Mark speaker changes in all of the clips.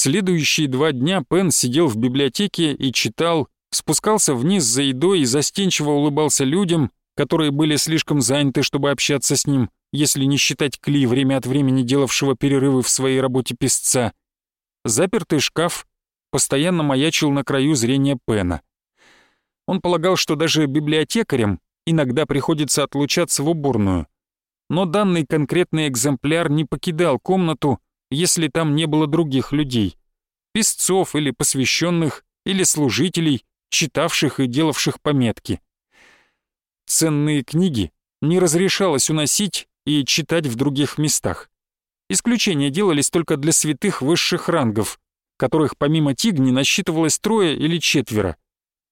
Speaker 1: Следующие два дня Пен сидел в библиотеке и читал, спускался вниз за едой и застенчиво улыбался людям, которые были слишком заняты, чтобы общаться с ним, если не считать Кли, время от времени делавшего перерывы в своей работе писца. Запертый шкаф постоянно маячил на краю зрения Пена. Он полагал, что даже библиотекарям иногда приходится отлучаться в уборную. Но данный конкретный экземпляр не покидал комнату, если там не было других людей, писцов или посвященных, или служителей, читавших и делавших пометки. Ценные книги не разрешалось уносить и читать в других местах. Исключения делались только для святых высших рангов, которых помимо Тигни насчитывалось трое или четверо.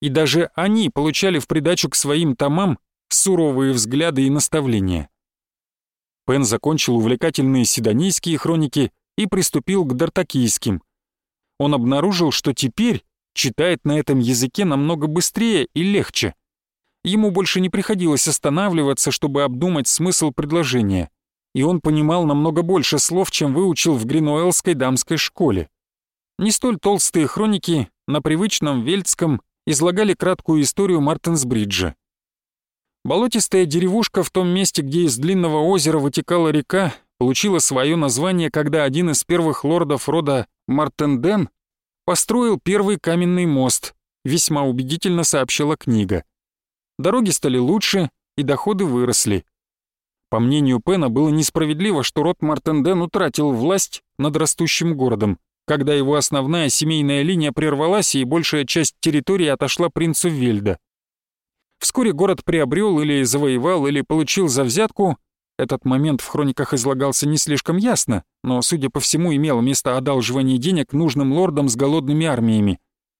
Speaker 1: И даже они получали в придачу к своим томам суровые взгляды и наставления. Пен закончил увлекательные седонийские хроники и приступил к дартакийским. Он обнаружил, что теперь читает на этом языке намного быстрее и легче. Ему больше не приходилось останавливаться, чтобы обдумать смысл предложения, и он понимал намного больше слов, чем выучил в Гринуэллской дамской школе. Не столь толстые хроники на привычном вельтском излагали краткую историю Мартинсбриджа. Болотистая деревушка в том месте, где из длинного озера вытекала река, получила свое название, когда один из первых лордов рода Мартенден построил первый каменный мост, весьма убедительно сообщила книга. Дороги стали лучше, и доходы выросли. По мнению Пена, было несправедливо, что род Мартенден утратил власть над растущим городом, когда его основная семейная линия прервалась и большая часть территории отошла принцу Вельда. Вскоре город приобрел или завоевал, или получил за взятку этот момент в хрониках излагался не слишком ясно, но, судя по всему, имело место одалживание денег нужным лордам с голодными армиями.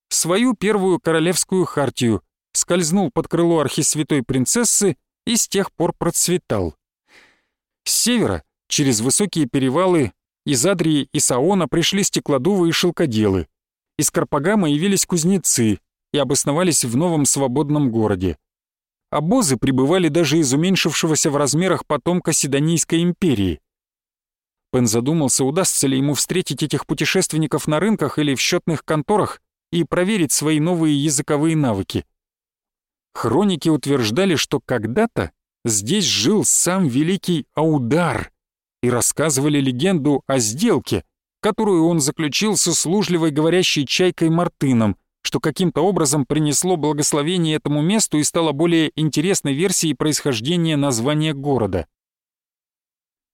Speaker 1: Свою первую королевскую хартию скользнул под крыло архисвятой принцессы и с тех пор процветал. С севера, через высокие перевалы, из Адрии и Саона пришли стеклодувы и шелкоделы. Из Карпагама явились кузнецы и обосновались в новом свободном городе. Обозы прибывали даже из уменьшившегося в размерах потомка Седонийской империи. Пен задумался, удастся ли ему встретить этих путешественников на рынках или в счетных конторах и проверить свои новые языковые навыки. Хроники утверждали, что когда-то здесь жил сам великий Аудар и рассказывали легенду о сделке, которую он заключил со служливой говорящей чайкой Мартыном — что каким-то образом принесло благословение этому месту и стало более интересной версией происхождения названия города.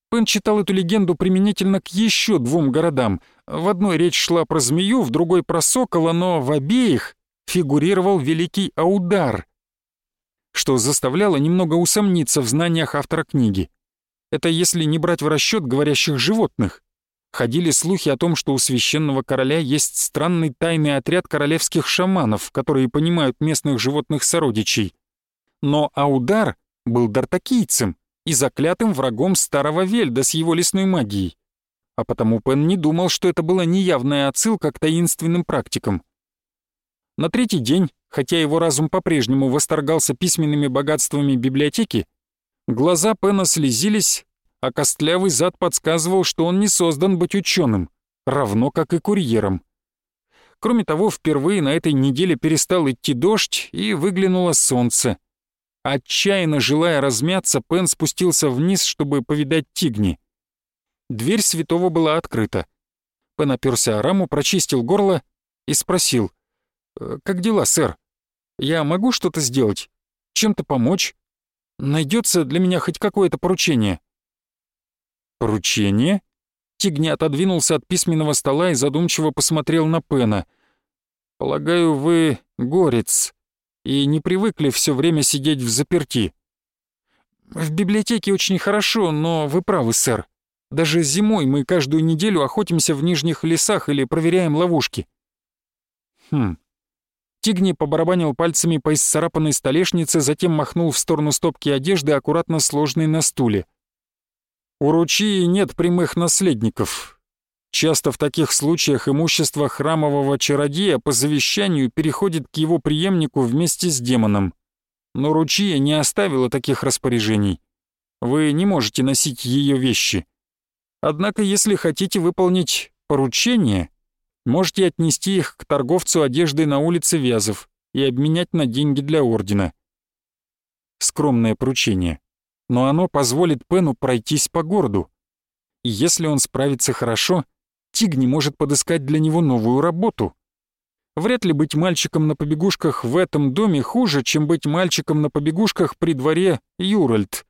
Speaker 1: Пен читал эту легенду применительно к еще двум городам. В одной речь шла про змею, в другой про сокола, но в обеих фигурировал великий Аудар, что заставляло немного усомниться в знаниях автора книги. Это если не брать в расчет говорящих животных. Ходили слухи о том, что у священного короля есть странный тайный отряд королевских шаманов, которые понимают местных животных сородичей. Но Аудар был дартакийцем и заклятым врагом старого Вельда с его лесной магией. А потому Пен не думал, что это была неявная отсылка к таинственным практикам. На третий день, хотя его разум по-прежнему восторгался письменными богатствами библиотеки, глаза Пена слезились, а костлявый зад подсказывал, что он не создан быть ученым, равно как и курьером. Кроме того, впервые на этой неделе перестал идти дождь и выглянуло солнце. Отчаянно желая размяться, Пен спустился вниз, чтобы повидать Тигни. Дверь святого была открыта. Пен оперся о раму, прочистил горло и спросил. «Э, «Как дела, сэр? Я могу что-то сделать? Чем-то помочь? Найдется для меня хоть какое-то поручение?» «Поручение?» Тигни отодвинулся от письменного стола и задумчиво посмотрел на Пена. «Полагаю, вы горец и не привыкли все время сидеть в заперти». «В библиотеке очень хорошо, но вы правы, сэр. Даже зимой мы каждую неделю охотимся в нижних лесах или проверяем ловушки». «Хм». Тигни побарабанил пальцами по исцарапанной столешнице, затем махнул в сторону стопки одежды, аккуратно сложенной на стуле. У Ручии нет прямых наследников. Часто в таких случаях имущество храмового чародея по завещанию переходит к его преемнику вместе с демоном. Но Ручия не оставила таких распоряжений. Вы не можете носить ее вещи. Однако, если хотите выполнить поручение, Можете отнести их к торговцу одеждой на улице Вязов и обменять на деньги для ордена. Скромное поручение, но оно позволит Пену пройтись по городу. И если он справится хорошо, Тигни может подыскать для него новую работу. Вряд ли быть мальчиком на побегушках в этом доме хуже, чем быть мальчиком на побегушках при дворе Юральд.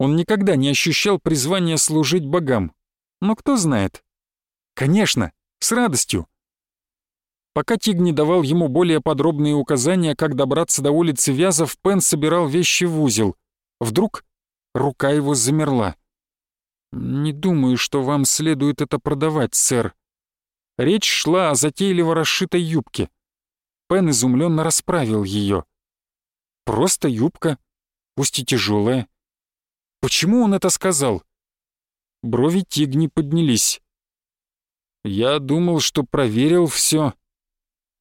Speaker 1: Он никогда не ощущал призвания служить богам. Но кто знает? Конечно, с радостью. Пока Тиг не давал ему более подробные указания, как добраться до улицы Вязов, Пен собирал вещи в узел. Вдруг рука его замерла. «Не думаю, что вам следует это продавать, сэр», Речь шла о затейливо расшитой юбке. Пен изумленно расправил ее. Просто юбка, пусть и тяжелая. Почему он это сказал? Брови Тигни поднялись. Я думал, что проверил все.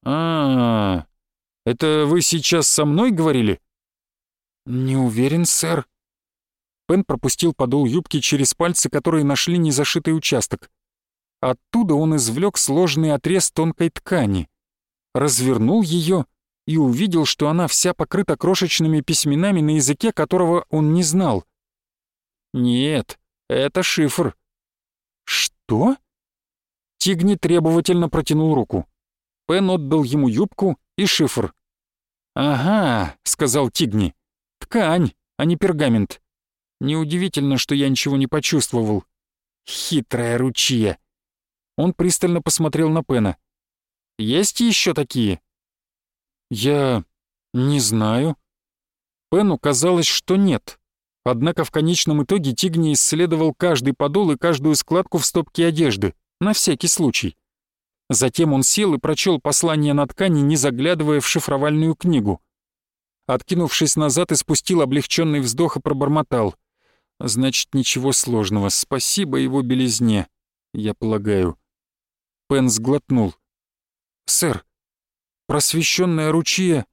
Speaker 1: А, -а, а, это вы сейчас со мной говорили? Не уверен, сэр. Пен пропустил подол юбки через пальцы, которые нашли незашитый участок. Оттуда он извлек сложный отрез тонкой ткани, развернул ее и увидел, что она вся покрыта крошечными письменами на языке, которого он не знал. Нет, это шифр. Что? Тигни требовательно протянул руку. Пен отдал ему юбку и шифр. «Ага», — сказал Тигни, — «ткань, а не пергамент. Неудивительно, что я ничего не почувствовал. Хитрая ручья. Он пристально посмотрел на Пена. «Есть еще такие?» «Я... не знаю». Пену казалось, что нет. Однако в конечном итоге Тигни исследовал каждый подол и каждую складку в стопке одежды, на всякий случай. Затем он сел и прочел послание на ткани, не заглядывая в шифровальную книгу. Откинувшись назад, и спустил облегченный вздох и пробормотал. «Значит, ничего сложного. Спасибо его белизне, я полагаю». Пен сглотнул. «Сэр, просвещенная Ручья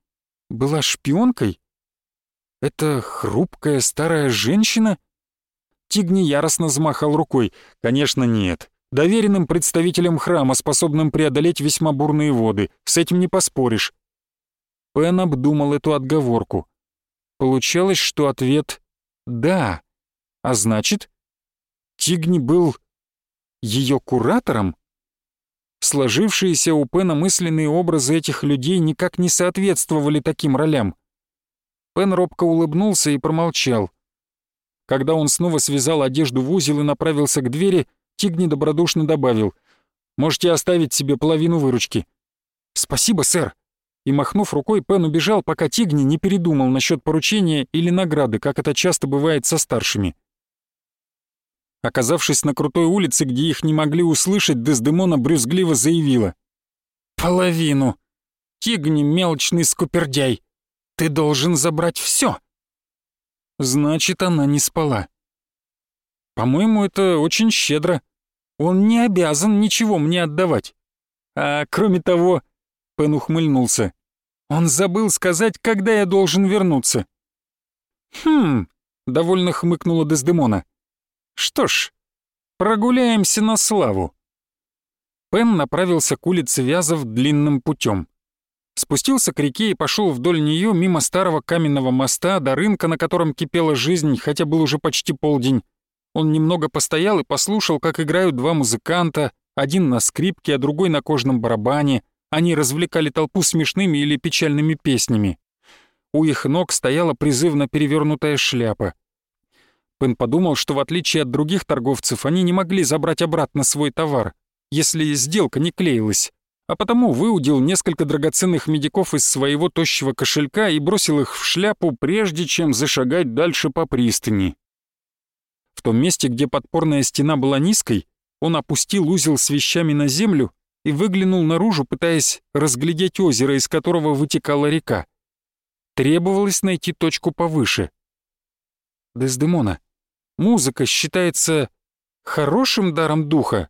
Speaker 1: была шпионкой? Это хрупкая старая женщина?» Тигни яростно замахал рукой. «Конечно, нет. Доверенным представителем храма, способным преодолеть весьма бурные воды. С этим не поспоришь». Пен обдумал эту отговорку. Получалось, что ответ «да». А значит, Тигни был ее куратором? Сложившиеся у Пена мысленные образы этих людей никак не соответствовали таким ролям. Пен робко улыбнулся и промолчал. Когда он снова связал одежду в узел и направился к двери, Тигни добродушно добавил «Можете оставить себе половину выручки». «Спасибо, сэр». И, махнув рукой, Пен убежал, пока Тигни не передумал насчет поручения или награды, как это часто бывает со старшими. Оказавшись на крутой улице, где их не могли услышать, Дездемона брюзгливо заявила. «Половину! Тигни, мелочный скупердяй! Ты должен забрать все!» Значит, она не спала. По-моему, это очень щедро. Он не обязан ничего мне отдавать. А кроме того, Пен ухмыльнулся. Он забыл сказать, когда я должен вернуться. «Хм», — довольно хмыкнула Дездемона. Что ж, прогуляемся на славу. Пен направился к улице Вязов длинным путем. Спустился к реке и пошел вдоль нее мимо старого каменного моста до рынка, на котором кипела жизнь, хотя был уже почти полдень. Он немного постоял и послушал, как играют два музыканта, один на скрипке, а другой на кожном барабане. Они развлекали толпу смешными или печальными песнями. У их ног стояла призывно перевернутая шляпа. Пен подумал, что в отличие от других торговцев, они не могли забрать обратно свой товар, если сделка не клеилась, а потому выудил несколько драгоценных медиков из своего тощего кошелька и бросил их в шляпу, прежде чем зашагать дальше по пристани. В том месте, где подпорная стена была низкой, он опустил узел с вещами на землю и выглянул наружу, пытаясь разглядеть озеро, из которого вытекала река. Требовалось найти точку повыше. Дездемона, музыка считается хорошим даром духа?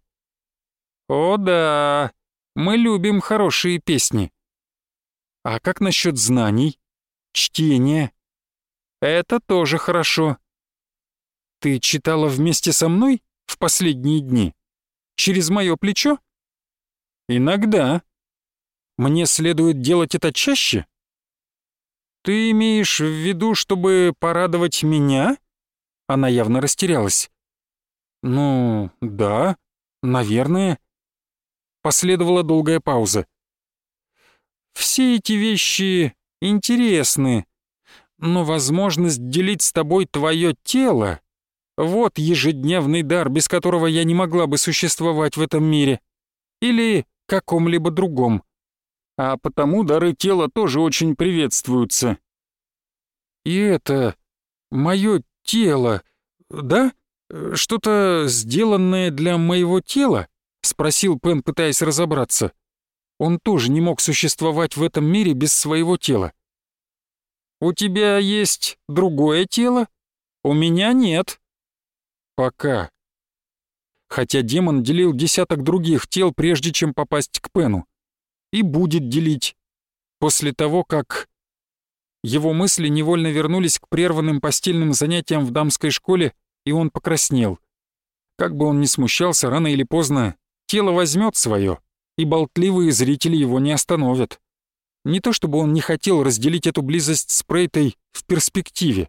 Speaker 1: О да, мы любим хорошие песни. А как насчет знаний, чтения? Это тоже хорошо. Ты читала вместе со мной в последние дни? Через мое плечо? Иногда. Мне следует делать это чаще? Ты имеешь в виду, чтобы порадовать меня? Она явно растерялась. Ну, да, наверное. Последовала долгая пауза. Все эти вещи интересны, но возможность делить с тобой твое тело — вот ежедневный дар, без которого я не могла бы существовать в этом мире. Или каком-либо другом. А потому дары тела тоже очень приветствуются. И это мое тело, да? Что-то сделанное для моего тела? Спросил Пен, пытаясь разобраться. Он тоже не мог существовать в этом мире без своего тела. «У тебя есть другое тело? У меня нет». «Пока». Хотя демон делил десяток других тел, прежде чем попасть к Пену. И будет делить. После того, как... Его мысли невольно вернулись к прерванным постельным занятиям в дамской школе, и он покраснел. Как бы он ни смущался, рано или поздно тело возьмет свое, и болтливые зрители его не остановят. Не то чтобы он не хотел разделить эту близость с Прейтой в перспективе.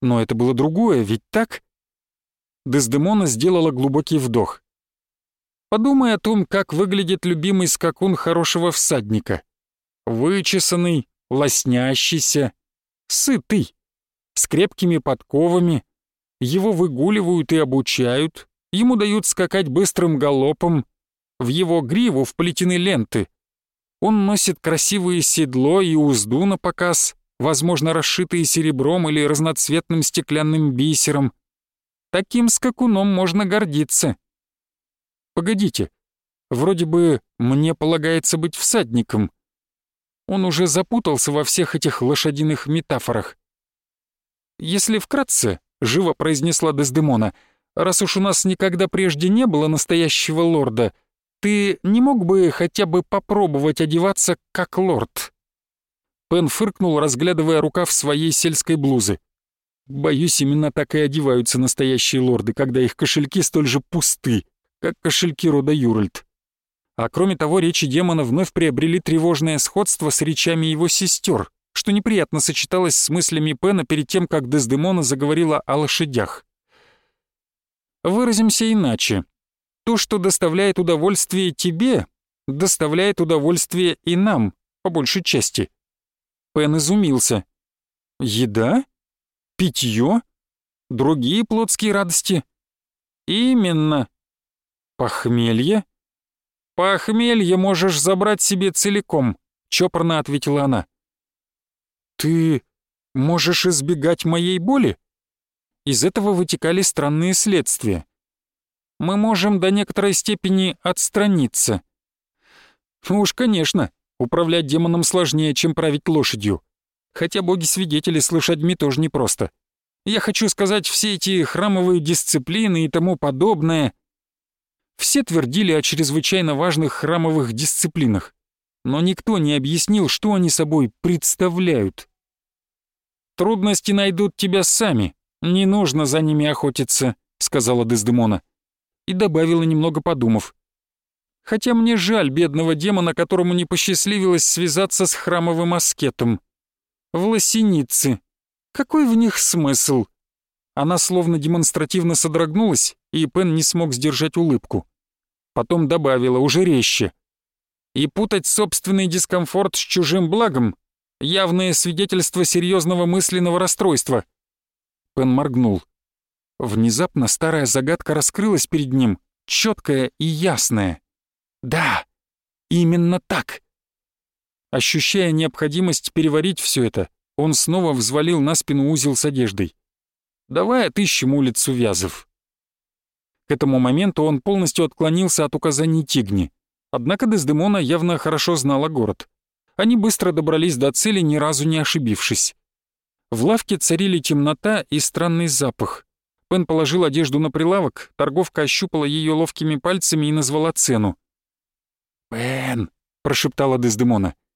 Speaker 1: Но это было другое, ведь так? Дездемона сделала глубокий вдох. Подумай о том, как выглядит любимый скакун хорошего всадника. Вычесанный, лоснящийся, сытый, с крепкими подковами. Его выгуливают и обучают, ему дают скакать быстрым галопом. В его гриву вплетены ленты, он носит красивое седло и узду на показ, возможно, расшитые серебром или разноцветным стеклянным бисером. Таким скакуном можно гордиться. Погодите, вроде бы мне полагается быть всадником. Он уже запутался во всех этих лошадиных метафорах. Если вкратце, живо произнесла Дездемона, раз уж у нас никогда прежде не было настоящего лорда — ты не мог бы хотя бы попробовать одеваться как лорд?» Пен фыркнул, разглядывая рукав своей сельской блузы. «Боюсь, именно так и одеваются настоящие лорды, когда их кошельки столь же пусты, как кошельки рода Юральд. А кроме того, речи демона вновь приобрели тревожное сходство с речами его сестер, что неприятно сочеталось с мыслями Пена перед тем, как Дездемона заговорила о лошадях. Выразимся иначе. То, что доставляет удовольствие тебе, доставляет удовольствие и нам, по большей части. Пен изумился. Еда? Питье? Другие плотские радости? Именно. Похмелье? Похмелье можешь забрать себе целиком, чопорно ответила она. Ты можешь избегать моей боли? Из этого вытекали странные следствия мы можем до некоторой степени отстраниться. Уж, конечно, управлять демоном сложнее, чем править лошадью. Хотя боги-свидетели с лошадьми тоже непросто. Я хочу сказать, все эти храмовые дисциплины и тому подобное. Все твердили о чрезвычайно важных храмовых дисциплинах, но никто не объяснил, что они собой представляют. «Трудности найдут тебя сами, не нужно за ними охотиться», — сказала Дездемона и добавила, немного подумав. «Хотя мне жаль бедного демона, которому не посчастливилось связаться с храмовым аскетом. Власеницы. Какой в них смысл?» Она словно демонстративно содрогнулась, и Пен не смог сдержать улыбку. Потом добавила уже резче. «И путать собственный дискомфорт с чужим благом — явное свидетельство серьезного мысленного расстройства». Пен моргнул. Внезапно старая загадка раскрылась перед ним, четкая и ясная. Да, именно так. Ощущая необходимость переварить все это, он снова взвалил на спину узел с одеждой. «Давай отыщем улицу Вязов». К этому моменту он полностью отклонился от указаний Тигни. Однако Дездемона явно хорошо знала город. Они быстро добрались до цели, ни разу не ошибившись. В лавке царили темнота и странный запах. Пен положил одежду на прилавок, торговка ощупала ее ловкими пальцами и назвала цену. «Пен», — прошептала Дездемона, —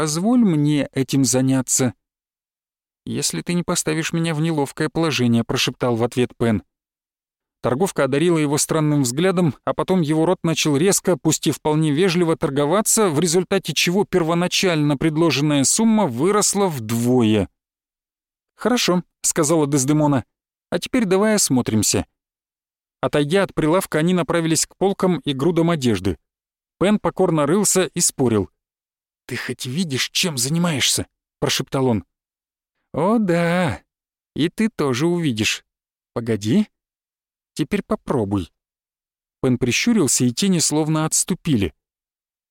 Speaker 1: «позволь мне этим заняться». «Если ты не поставишь меня в неловкое положение», — прошептал в ответ Пен. Торговка одарила его странным взглядом, а потом его рот начал резко, пусть и вполне вежливо торговаться, в результате чего первоначально предложенная сумма выросла вдвое. «Хорошо», — сказала Дездемона, — «а теперь давай осмотримся». Отойдя от прилавка, они направились к полкам и грудам одежды. Пен покорно рылся и спорил. «Ты хоть видишь, чем занимаешься?» — прошептал он. «О да, и ты тоже увидишь. Погоди, Теперь попробуй». Пен прищурился, и тени словно отступили.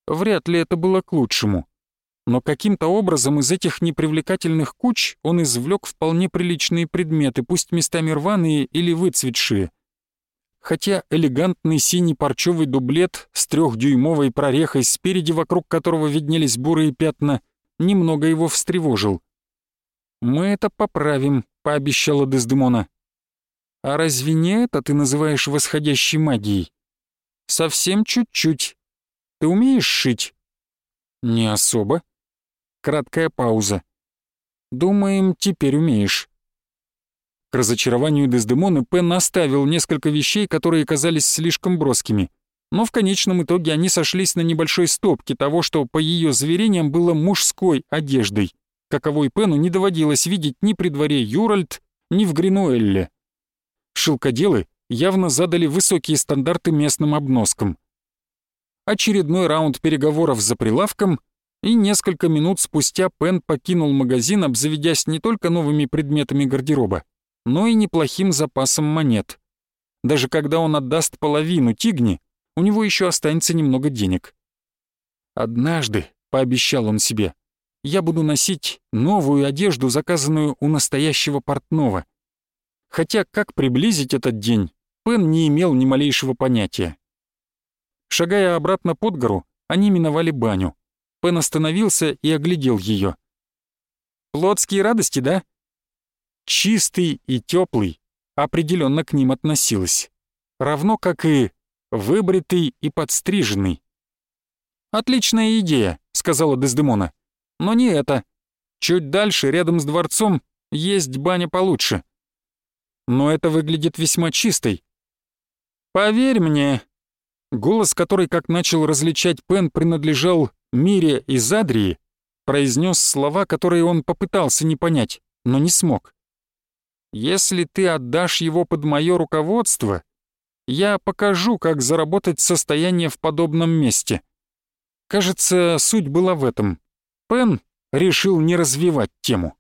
Speaker 1: Вряд ли это было к лучшему. Но каким-то образом из этих непривлекательных куч он извлек вполне приличные предметы, пусть местами рваные или выцветшие. Хотя элегантный синий парчевый дублет с трехдюймовой прорехой спереди, вокруг которого виднелись бурые пятна, немного его встревожил. «Мы это поправим», — пообещала Дездемона. А разве не это ты называешь восходящей магией? Совсем чуть-чуть. Ты умеешь шить? Не особо. Краткая пауза. Думаем, теперь умеешь. К разочарованию Дездемоны Пен оставил несколько вещей, которые казались слишком броскими. Но в конечном итоге они сошлись на небольшой стопке того, что, по ее заверениям, было мужской одеждой, каковой Пену не доводилось видеть ни при дворе Юральд, ни в Гринуэлле шелкоделы явно задали высокие стандарты местным обноскам. Очередной раунд переговоров за прилавком, и несколько минут спустя Пен покинул магазин, обзаведясь не только новыми предметами гардероба, но и неплохим запасом монет. Даже когда он отдаст половину тигни, у него еще останется немного денег. «Однажды», — пообещал он себе, — «я буду носить новую одежду, заказанную у настоящего портного, Хотя как приблизить этот день, Пен не имел ни малейшего понятия. Шагая обратно под гору, они миновали баню. Пен остановился и оглядел ее. «Плотские радости, да?» Чистый и теплый определенно к ним относилась. Равно как и выбритый и подстриженный. «Отличная идея», — сказала Дездемона. «Но не это. Чуть дальше, рядом с дворцом, есть баня получше но это выглядит весьма чистой. Поверь мне, голос, который, как начал различать Пен, принадлежал Мире из Адрии, произнес слова, которые он попытался не понять, но не смог. «Если ты отдашь его под мое руководство, я покажу, как заработать состояние в подобном месте». Кажется, суть была в этом. Пен решил не развивать тему.